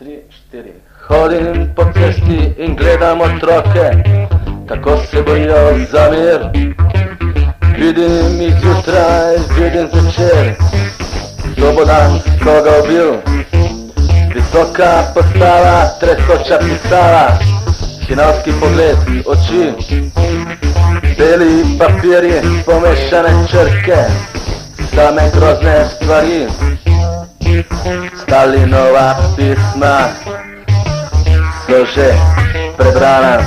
tri, štiri. Hodim po cesti in gledam otroke, kako se bojijo za mir. Vidim jih zjutraj, vidim zvečer, to bo dan, koga ubil. Visoka postava, tresoča pisava, hinavski pogled, oči. Beli papiri, pomešane črke, same grozne stvari. Stalinova pisma so že prebrana.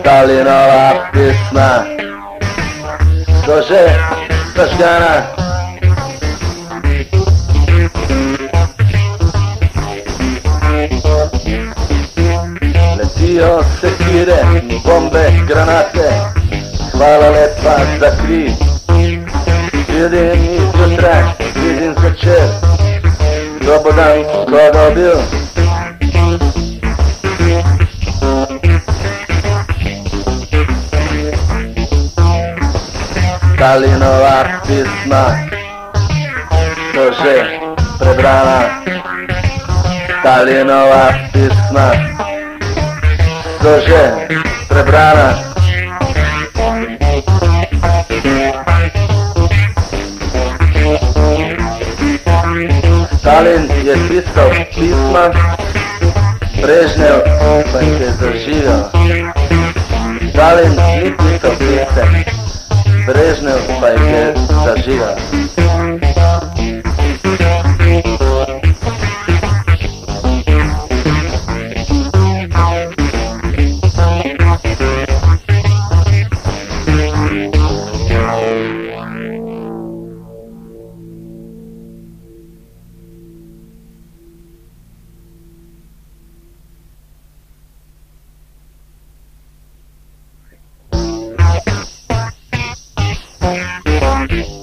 Stalinova pisma so že zažgana. Letijo sekire, bombe, granate, hvala lepa za kri. Vidim izjutraj, vidim zvečer, kdo bo dan koga bil. Stalinova pisma so že prebrana. Stalinova pisma so že prebrana. Stalin je pisao pisma, Brežnev pa se zaživio. Stalin je pisao pisma Brežnev pa je zaživio. Party